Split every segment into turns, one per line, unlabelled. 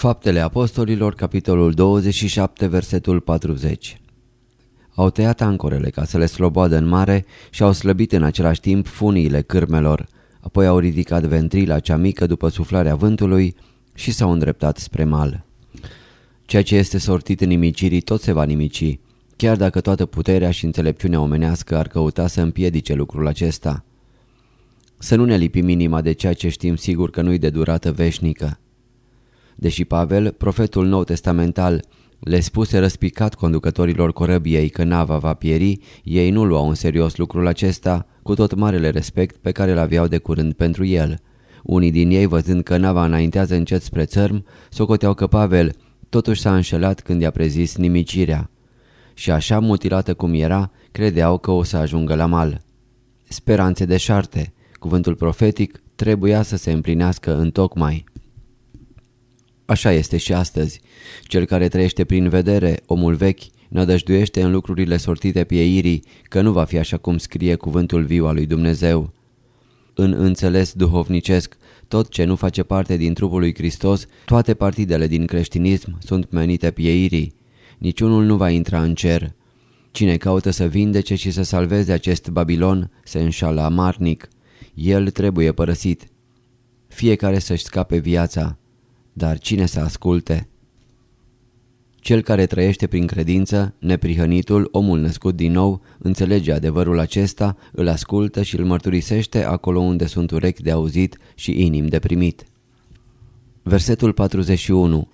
Faptele Apostolilor, capitolul 27, versetul 40 Au tăiat ancorele ca să le sloboadă în mare și au slăbit în același timp funiile cârmelor. Apoi au ridicat ventrila cea mică după suflarea vântului și s-au îndreptat spre mal. Ceea ce este sortit în nimicirii tot se va nimici, chiar dacă toată puterea și înțelepciunea omenească ar căuta să împiedice lucrul acesta. Să nu ne lipim inima de ceea ce știm sigur că nu-i de durată veșnică. Deși Pavel, profetul nou testamental, le spuse răspicat conducătorilor corăbiei că nava va pieri, ei nu luau în serios lucrul acesta, cu tot marele respect pe care îl aveau de curând pentru el. Unii din ei, văzând că nava înaintează încet spre țărm, socoteau că Pavel totuși s-a înșelat când i-a prezis nimicirea. Și așa mutilată cum era, credeau că o să ajungă la mal. Speranțe de șarte, cuvântul profetic trebuia să se împlinească în tocmai. Așa este și astăzi. Cel care trăiește prin vedere, omul vechi, nădăjduiește în lucrurile sortite pieirii că nu va fi așa cum scrie cuvântul viu al lui Dumnezeu. În înțeles duhovnicesc, tot ce nu face parte din trupul lui Hristos, toate partidele din creștinism sunt menite pieirii. Niciunul nu va intra în cer. Cine caută să vindece și să salveze acest Babilon se înșală amarnic. El trebuie părăsit. Fiecare să-și scape viața, dar cine să asculte? Cel care trăiește prin credință, neprihănitul, omul născut din nou, înțelege adevărul acesta, îl ascultă și îl mărturisește acolo unde sunt urechi de auzit și inim de primit. Versetul 41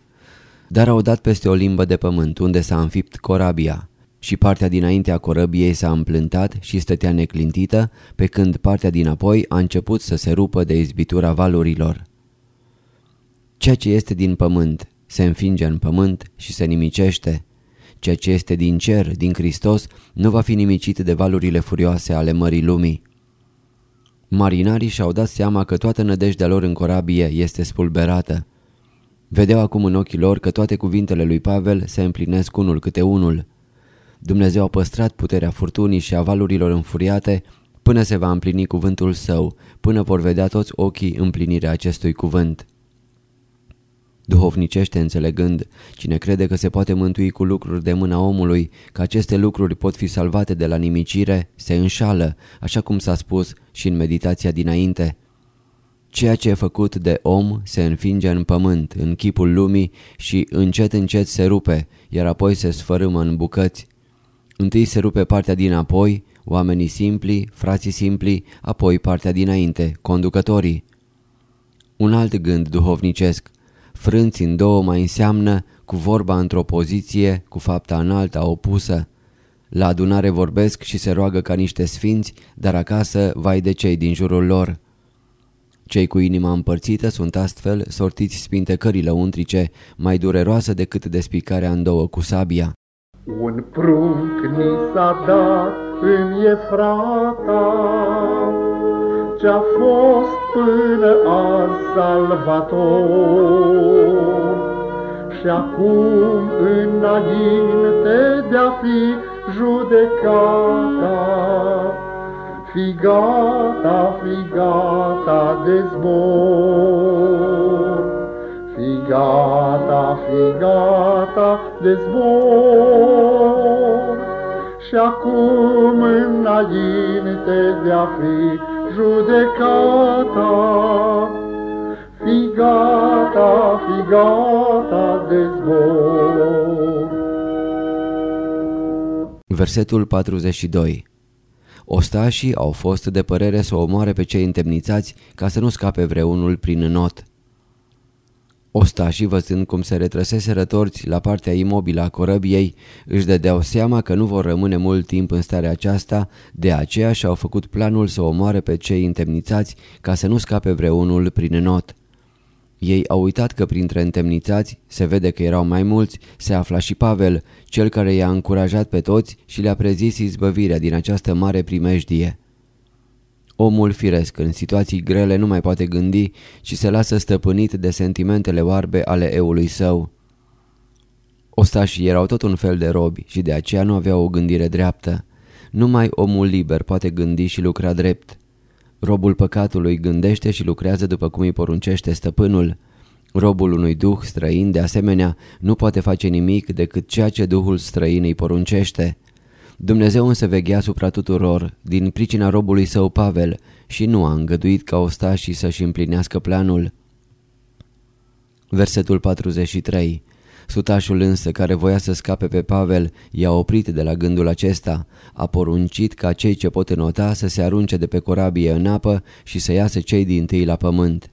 Dar au dat peste o limbă de pământ unde s-a înfipt corabia și partea dinainte a corăbiei s-a împlântat și stătea neclintită, pe când partea din apoi a început să se rupă de izbitura valurilor. Ceea ce este din pământ se înfinge în pământ și se nimicește. Ceea ce este din cer, din Hristos, nu va fi nimicit de valurile furioase ale mării lumii. Marinarii și-au dat seama că toată nădejdea lor în corabie este spulberată. Vedeau acum în ochii lor că toate cuvintele lui Pavel se împlinesc unul câte unul. Dumnezeu a păstrat puterea furtunii și a valurilor înfuriate până se va împlini cuvântul său, până vor vedea toți ochii împlinirea acestui cuvânt. Duhovnicește înțelegând, cine crede că se poate mântui cu lucruri de mâna omului, că aceste lucruri pot fi salvate de la nimicire, se înșală, așa cum s-a spus și în meditația dinainte. Ceea ce e făcut de om se înfinge în pământ, în chipul lumii și încet încet se rupe, iar apoi se sfărâmă în bucăți. Întâi se rupe partea din apoi, oamenii simpli, frații simpli, apoi partea dinainte, conducătorii. Un alt gând duhovnicesc. Frânți în două mai înseamnă cu vorba într-o poziție, cu fapta în alta opusă. La adunare vorbesc și se roagă ca niște sfinți, dar acasă vai de cei din jurul lor. Cei cu inima împărțită sunt astfel sortiți spintecării lăuntrice, mai dureroasă decât despicarea în două cu sabia.
Un prunc ni s-a dat în Efrata, Ce-a fost până azi salvator. Și acum înainte de-a fi judecata, Fi gata, fi gata de zbor. Fi gata, fi gata de zbor. Și acum înainte de a fi judecata, fi gata, fi gata de zbor.
Versetul 42 Ostașii au fost de părere să omoare pe cei întemnițați ca să nu scape vreunul prin not. Ostașii, văzând cum se retrăsese rătorți la partea imobilă a corăbiei, își dădeau seama că nu vor rămâne mult timp în starea aceasta, de aceea și-au făcut planul să omoare pe cei întemnițați ca să nu scape vreunul prin not. Ei au uitat că printre întemnițați se vede că erau mai mulți, se afla și Pavel, cel care i-a încurajat pe toți și le-a prezis izbăvirea din această mare primejdie. Omul firesc în situații grele nu mai poate gândi și se lasă stăpânit de sentimentele oarbe ale eului său. Ostașii erau tot un fel de robi și de aceea nu aveau o gândire dreaptă. Numai omul liber poate gândi și lucra drept. Robul păcatului gândește și lucrează după cum îi poruncește stăpânul. Robul unui duh străin, de asemenea, nu poate face nimic decât ceea ce duhul străin îi poruncește. Dumnezeu însă veghea asupra tuturor, din pricina robului său Pavel, și nu a îngăduit ca ostașii să-și împlinească planul. Versetul 43 Sutașul însă, care voia să scape pe Pavel, i-a oprit de la gândul acesta. A poruncit ca cei ce pot înota să se arunce de pe corabie în apă și să iasă cei din tâi la pământ.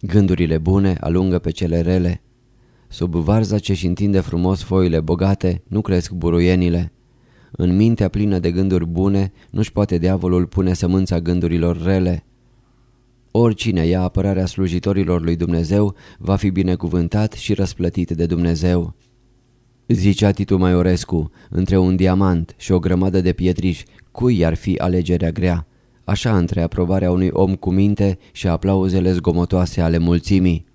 Gândurile bune alungă pe cele rele. Sub varza ce-și întinde frumos foile bogate, nu cresc buruienile. În mintea plină de gânduri bune, nu-și poate diavolul pune sămânța gândurilor rele. Oricine ia apărarea slujitorilor lui Dumnezeu va fi binecuvântat și răsplătit de Dumnezeu. Zicea Titu Maiorescu, între un diamant și o grămadă de pietriși, cui ar fi alegerea grea? Așa între aprobarea unui om cu minte și aplauzele zgomotoase ale mulțimii.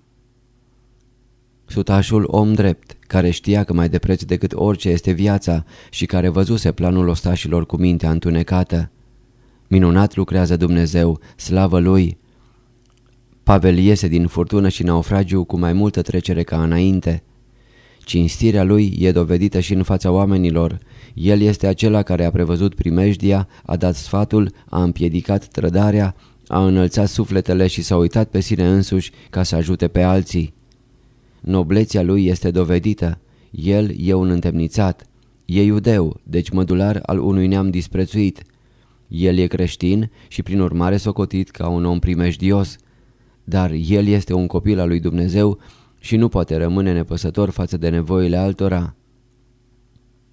Sutașul om drept, care știa că mai de preț decât orice este viața și care văzuse planul ostașilor cu mintea întunecată. Minunat lucrează Dumnezeu, slavă Lui! Pavel iese din furtună și naufragiu cu mai multă trecere ca înainte. Cinstirea lui e dovedită și în fața oamenilor. El este acela care a prevăzut primejdia, a dat sfatul, a împiedicat trădarea, a înălțat sufletele și s-a uitat pe sine însuși ca să ajute pe alții. Nobleția lui este dovedită. El e un întemnițat. E iudeu, deci mădular al unui neam disprețuit. El e creștin și prin urmare socotit ca un om primejdios. Dar el este un copil al lui Dumnezeu și nu poate rămâne nepăsător față de nevoile altora.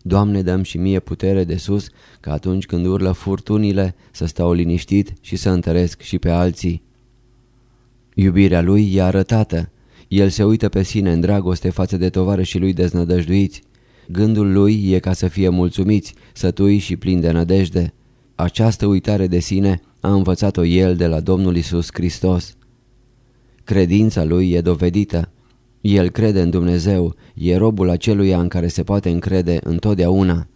Doamne, dăm și mie putere de sus ca atunci când urlă furtunile să stau liniștit și să întăresc și pe alții. Iubirea lui e arătată. El se uită pe sine în dragoste față de tovarășii lui deznădăjduiți. Gândul lui e ca să fie mulțumiți, sătui și plin de nădejde. Această uitare de sine a învățat-o el de la Domnul Isus Hristos. Credința lui e dovedită. El crede în Dumnezeu, e robul aceluia în care se poate încrede întotdeauna.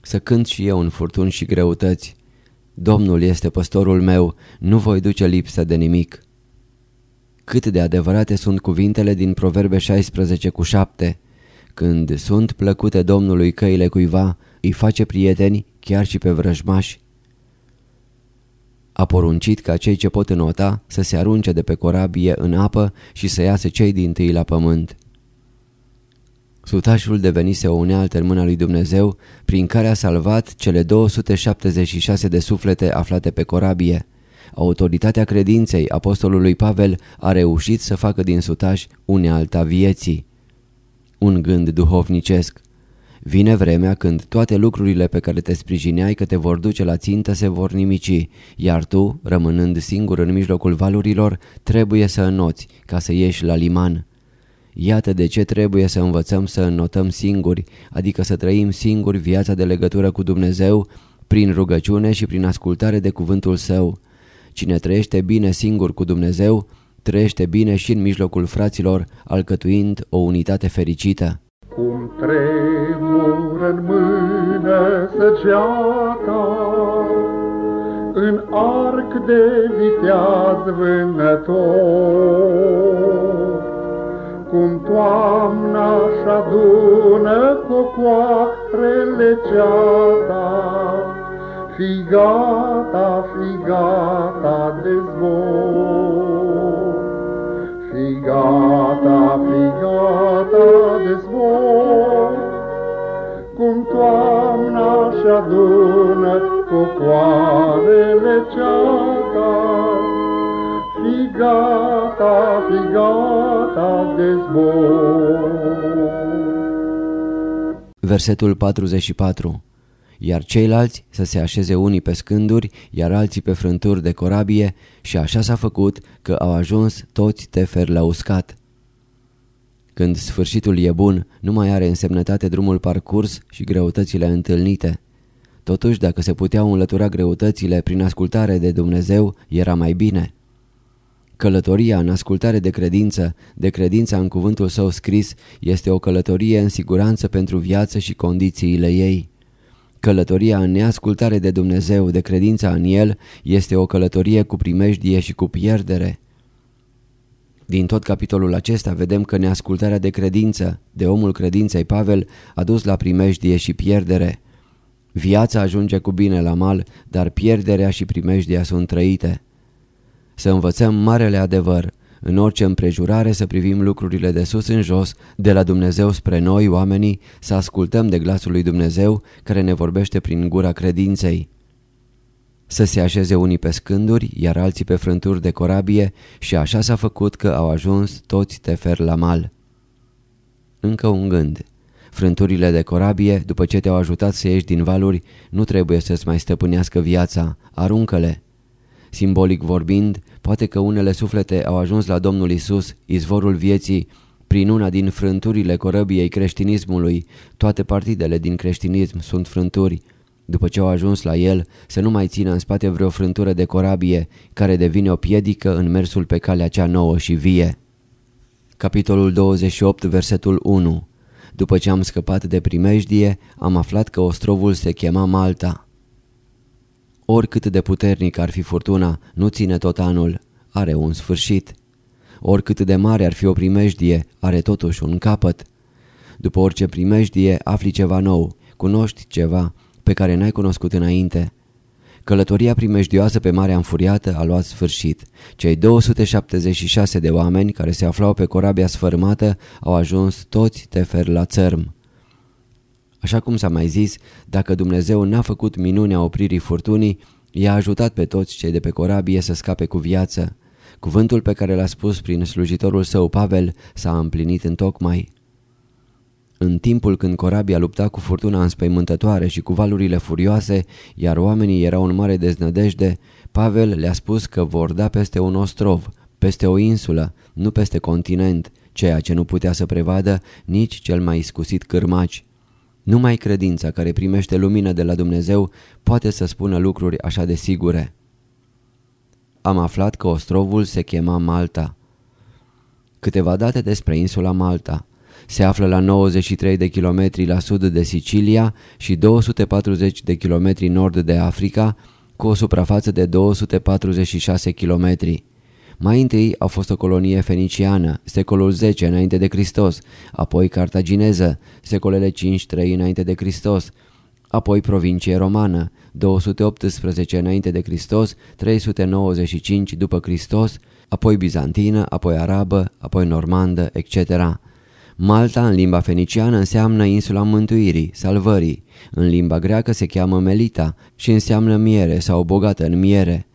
Să cânt și eu în furtuni și greutăți. Domnul este păstorul meu, nu voi duce lipsă de nimic. Cât de adevărate sunt cuvintele din Proverbe 16 cu 7. Când sunt plăcute Domnului căile cuiva, îi face prieteni chiar și pe vrăjmași. A poruncit ca cei ce pot înota să se arunce de pe corabie în apă și să iasă cei din tâi la pământ. Sutașul devenise o unealtă în mâna lui Dumnezeu prin care a salvat cele 276 de suflete aflate pe corabie. Autoritatea credinței apostolului Pavel a reușit să facă din sutaș unealta vieții. Un gând duhovnicesc. Vine vremea când toate lucrurile pe care te sprijineai că te vor duce la țintă se vor nimici, iar tu, rămânând singur în mijlocul valurilor, trebuie să înnoți ca să ieși la liman. Iată de ce trebuie să învățăm să înnotăm singuri, adică să trăim singuri viața de legătură cu Dumnezeu, prin rugăciune și prin ascultare de cuvântul Său. Cine trăiește bine singur cu Dumnezeu, trăiește bine și în mijlocul fraților, alcătuind o unitate fericită.
Cum tremur în mână săgeata, În arc de viteaz vânător, Cum toamna-și adună cocoarele ceata, Fi gata, fi gata de zbor. gata, fi gata de zbor, cum toamna și adună cocoarele ceata. Fi gata, fi gata de zbor.
Versetul 44 iar ceilalți să se așeze unii pe scânduri, iar alții pe frânturi de corabie și așa s-a făcut că au ajuns toți teferi la uscat. Când sfârșitul e bun, nu mai are însemnătate drumul parcurs și greutățile întâlnite. Totuși, dacă se puteau înlătura greutățile prin ascultare de Dumnezeu, era mai bine. Călătoria în ascultare de credință, de credința în cuvântul său scris, este o călătorie în siguranță pentru viață și condițiile ei. Călătoria în neascultare de Dumnezeu, de credința în El, este o călătorie cu primejdie și cu pierdere. Din tot capitolul acesta vedem că neascultarea de credință, de omul credinței Pavel, a dus la primejdie și pierdere. Viața ajunge cu bine la mal, dar pierderea și primejdia sunt trăite. Să învățăm marele adevăr, în orice împrejurare să privim lucrurile de sus în jos, de la Dumnezeu spre noi, oamenii, să ascultăm de glasul lui Dumnezeu care ne vorbește prin gura credinței. Să se așeze unii pe scânduri, iar alții pe frânturi de corabie și așa s-a făcut că au ajuns toți tefer la mal. Încă un gând. Frânturile de corabie, după ce te-au ajutat să ieși din valuri, nu trebuie să-ți mai stăpânească viața, aruncă-le. Simbolic vorbind, poate că unele suflete au ajuns la Domnul Isus, izvorul vieții, prin una din frânturile corăbiei creștinismului. Toate partidele din creștinism sunt frânturi. După ce au ajuns la el, să nu mai țină în spate vreo frântură de corabie, care devine o piedică în mersul pe calea cea nouă și vie. Capitolul 28, versetul 1 După ce am scăpat de primejdie, am aflat că ostrovul se chema Malta. Oricât de puternic ar fi furtuna, nu ține tot anul, are un sfârșit. Oricât de mare ar fi o primejdie, are totuși un capăt. După orice primejdie, afli ceva nou, cunoști ceva pe care n-ai cunoscut înainte. Călătoria primejdioasă pe Marea Înfuriată a luat sfârșit. Cei 276 de oameni care se aflau pe corabia sfărmată au ajuns toți tefer la țărm. Așa cum s-a mai zis, dacă Dumnezeu n-a făcut minunea opririi furtunii, i-a ajutat pe toți cei de pe corabie să scape cu viață. Cuvântul pe care l-a spus prin slujitorul său Pavel s-a împlinit în tocmai. În timpul când corabia lupta cu furtuna înspăimântătoare și cu valurile furioase, iar oamenii erau în mare deznădejde, Pavel le-a spus că vor da peste un ostrov, peste o insulă, nu peste continent, ceea ce nu putea să prevadă nici cel mai iscusit cârmaci. Numai credința care primește lumină de la Dumnezeu poate să spună lucruri așa de sigure. Am aflat că ostrovul se chema Malta. Câteva date despre insula Malta. Se află la 93 de kilometri la sud de Sicilia și 240 de kilometri nord de Africa, cu o suprafață de 246 kilometri. Mai întâi a fost o colonie feniciană, secolul 10 înainte de Hristos, apoi cartagineză, secolele 5-3 înainte de Hristos, apoi provincie romană, 218 înainte de Hristos, 395 după Hristos, apoi bizantină, apoi arabă, apoi normandă, etc. Malta în limba feniciană înseamnă insula mântuirii, salvării. În limba greacă se cheamă Melita și înseamnă miere sau bogată în miere.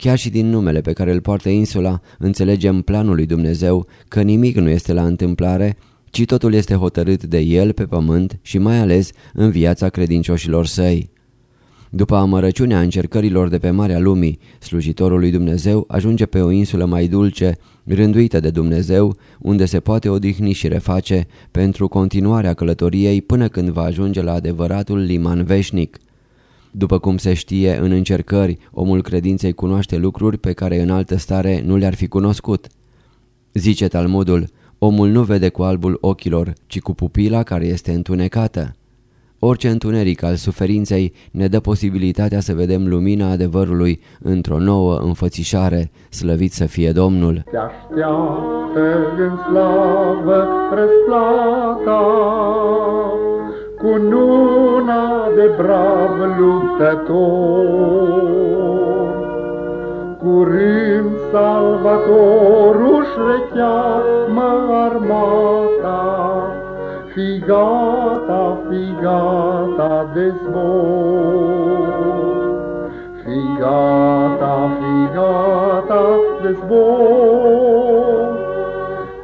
Chiar și din numele pe care îl poartă insula, înțelegem planul lui Dumnezeu că nimic nu este la întâmplare, ci totul este hotărât de El pe pământ și mai ales în viața credincioșilor săi. După amărăciunea încercărilor de pe Marea Lumii, slujitorul lui Dumnezeu ajunge pe o insulă mai dulce, rânduită de Dumnezeu, unde se poate odihni și reface pentru continuarea călătoriei până când va ajunge la adevăratul liman veșnic. După cum se știe, în încercări, omul credinței cunoaște lucruri pe care în altă stare nu le-ar fi cunoscut. Zice Talmudul, omul nu vede cu albul ochilor, ci cu pupila care este întunecată. Orice întuneric al suferinței ne dă posibilitatea să vedem lumina adevărului într-o nouă înfățișare, slăvit să fie Domnul.
Te așteaptă în slavă răsplata, cu nuna de brav luptător. curând salvatorul își mă armata. Fi gata, fi gata de zbor. Fi gata, fi gata de zbor.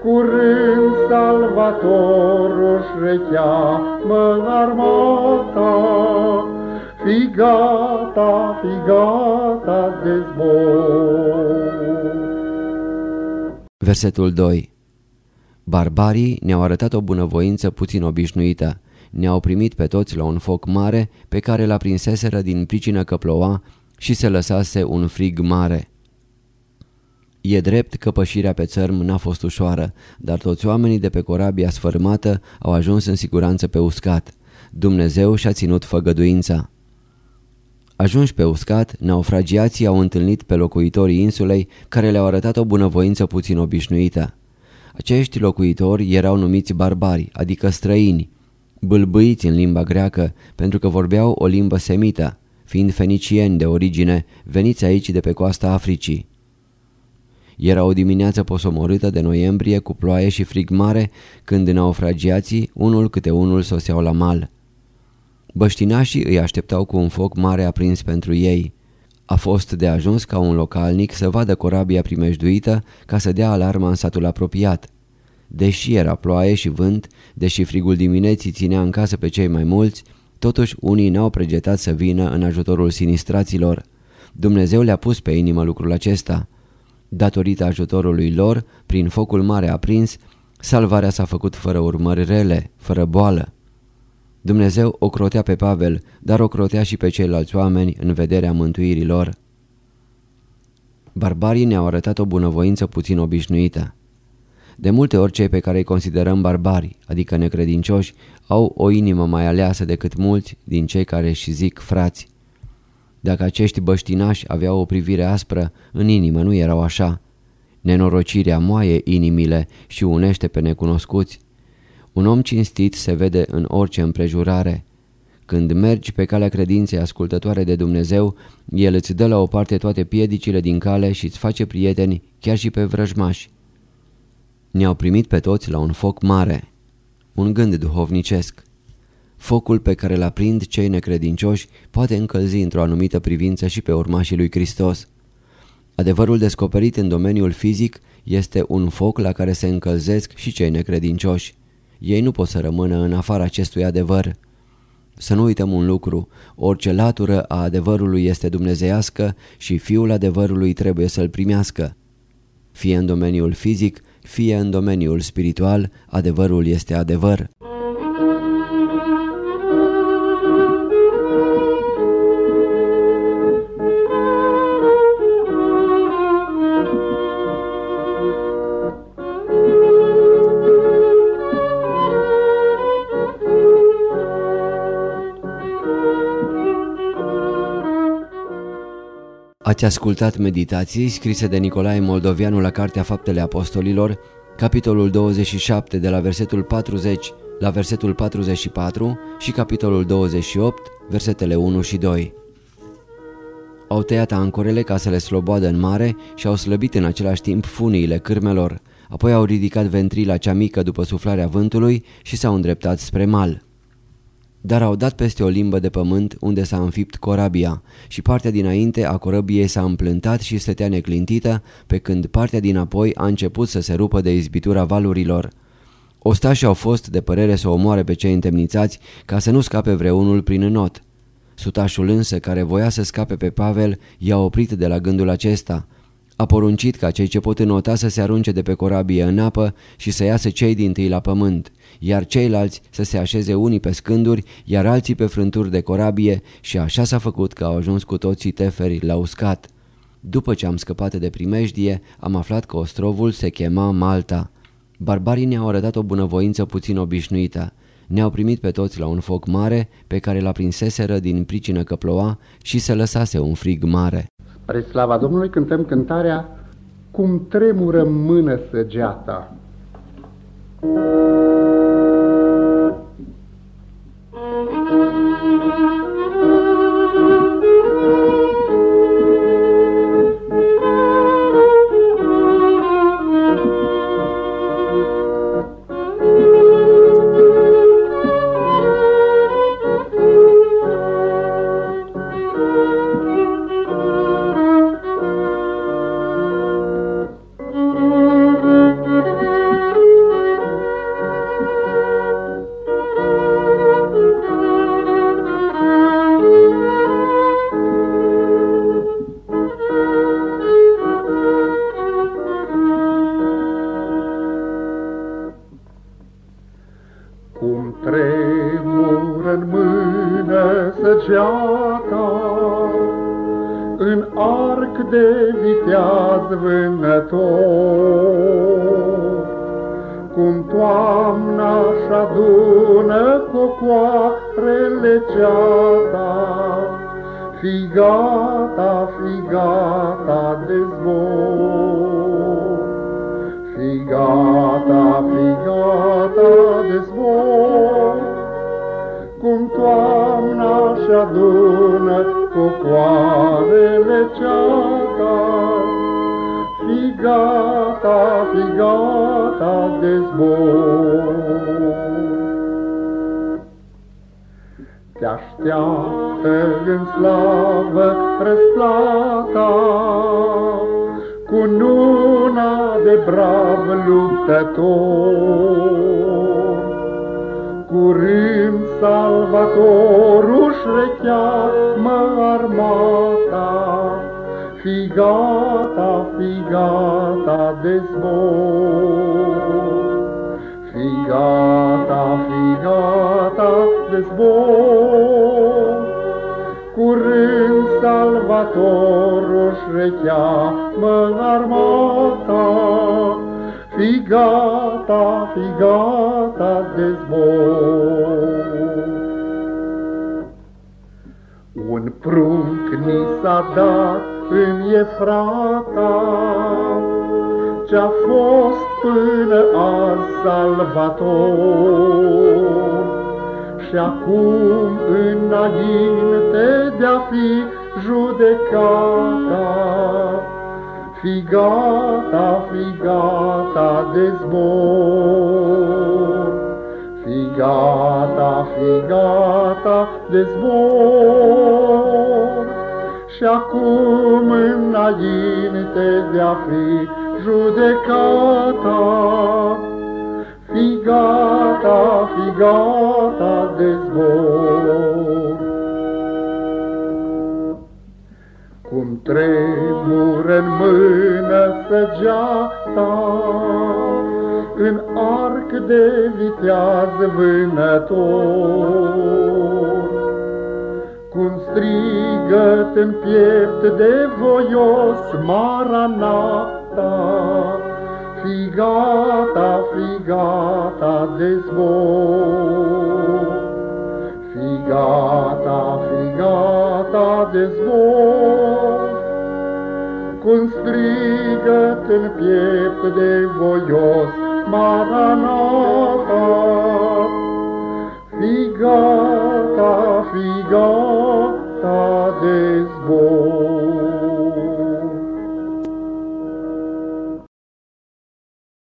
Curând salvatorul își mă armata. Fi gata, fi gata de zbor.
Versetul 2 Barbarii ne-au arătat o bunăvoință puțin obișnuită. Ne-au primit pe toți la un foc mare pe care l-a prinseseră din pricină că ploua și se lăsase un frig mare. E drept că pășirea pe țărm n-a fost ușoară, dar toți oamenii de pe corabia sfărmată au ajuns în siguranță pe uscat. Dumnezeu și-a ținut făgăduința. Ajunși pe uscat, naufragiații au întâlnit pe locuitorii insulei care le-au arătat o bunăvoință puțin obișnuită. Acești locuitori erau numiți barbari, adică străini, bâlbâiți în limba greacă pentru că vorbeau o limbă semită, fiind fenicieni de origine, veniți aici de pe coasta Africii. Era o dimineață posomorâtă de noiembrie cu ploaie și frig mare când naufragiații, unul câte unul, soseau la mal. Băștinașii îi așteptau cu un foc mare aprins pentru ei. A fost de ajuns ca un localnic să vadă corabia primejduită ca să dea alarma în satul apropiat. Deși era ploaie și vânt, deși frigul dimineții ținea în casă pe cei mai mulți, totuși unii n-au pregetat să vină în ajutorul sinistraților. Dumnezeu le-a pus pe inimă lucrul acesta. Datorită ajutorului lor, prin focul mare aprins, salvarea s-a făcut fără urmări rele, fără boală. Dumnezeu o crotea pe Pavel, dar o crotea și pe ceilalți oameni în vederea mântuirii lor. Barbarii ne-au arătat o bunăvoință puțin obișnuită. De multe ori cei pe care îi considerăm barbari, adică necredincioși, au o inimă mai aleasă decât mulți din cei care și zic frați. Dacă acești băștinași aveau o privire aspră, în inimă nu erau așa. Nenorocirea moaie inimile și unește pe necunoscuți. Un om cinstit se vede în orice împrejurare. Când mergi pe calea credinței ascultătoare de Dumnezeu, El îți dă la o parte toate piedicile din cale și îți face prieteni chiar și pe vrăjmași. Ne-au primit pe toți la un foc mare. Un gând duhovnicesc. Focul pe care l aprind cei necredincioși poate încălzi într-o anumită privință și pe urmașii lui Hristos. Adevărul descoperit în domeniul fizic este un foc la care se încălzesc și cei necredincioși. Ei nu pot să rămână în afara acestui adevăr. Să nu uităm un lucru, orice latură a adevărului este dumnezeiască și fiul adevărului trebuie să-l primească. Fie în domeniul fizic, fie în domeniul spiritual, adevărul este adevăr. Ați ascultat meditații scrise de Nicolae Moldovianu la Cartea Faptele Apostolilor, capitolul 27 de la versetul 40 la versetul 44 și capitolul 28, versetele 1 și 2. Au tăiat ancorele ca să le sloboadă în mare și au slăbit în același timp funiile cârmelor, apoi au ridicat ventrila cea mică după suflarea vântului și s-au îndreptat spre mal dar au dat peste o limbă de pământ unde s-a înfipt corabia și partea dinainte a corabiei s-a împlântat și stătea neclintită, pe când partea din apoi a început să se rupă de izbitura valurilor. Ostașii au fost de părere să omoare pe cei întemnițați ca să nu scape vreunul prin înot. Sutașul însă, care voia să scape pe Pavel, i-a oprit de la gândul acesta – a poruncit ca cei ce pot înota să se arunce de pe corabie în apă și să iasă cei din tâi la pământ, iar ceilalți să se așeze unii pe scânduri, iar alții pe frânturi de corabie și așa s-a făcut că au ajuns cu toții teferi la uscat. După ce am scăpat de primejdie, am aflat că ostrovul se chema Malta. Barbarii ne-au arătat o bunăvoință puțin obișnuită. Ne-au primit pe toți la un foc mare pe care l-a prinseseră din pricină că ploua și se lăsase un frig mare.
Spre slava Domnului cântăm cântarea Cum tremură mână săgeata. Thank you. Toamna și adună cocoarele ceata, fi gata, fi gata de zbor. Fi gata, fi gata de zbor, cum toamna și adună cocoarele ceata, fi gata, fi gata de zbor. Te așteaptă în slavă răsplata, cu nuna de brav luptător. Curând salvatorul își recheamă armata, Fi gata, fi gata de zbor. Fi gata, fi gata de zbor. Curând salvatorul își recheamă armata, Fi gata, fi gata de zbor. Un prunc ni s-a dat în Efrata, Ce-a fost până azi salvator, Și acum înainte de-a fi judecata, Fi gata, fi gata de zbor, Fi gata, fi gata de zbor, Și acum înainte de-a fi judecata, Fi gata, fi gata de zbor. Cum tremură în mână săgeata, În arc de viteaz vânător, Cum strigăt în piept de voios Maranata, Fi gata, fi gata de zbor. Fi gata, fi gata de zbor, Cum strigăt în piept de voios Maranata. Fi gata, fi gata de zbor.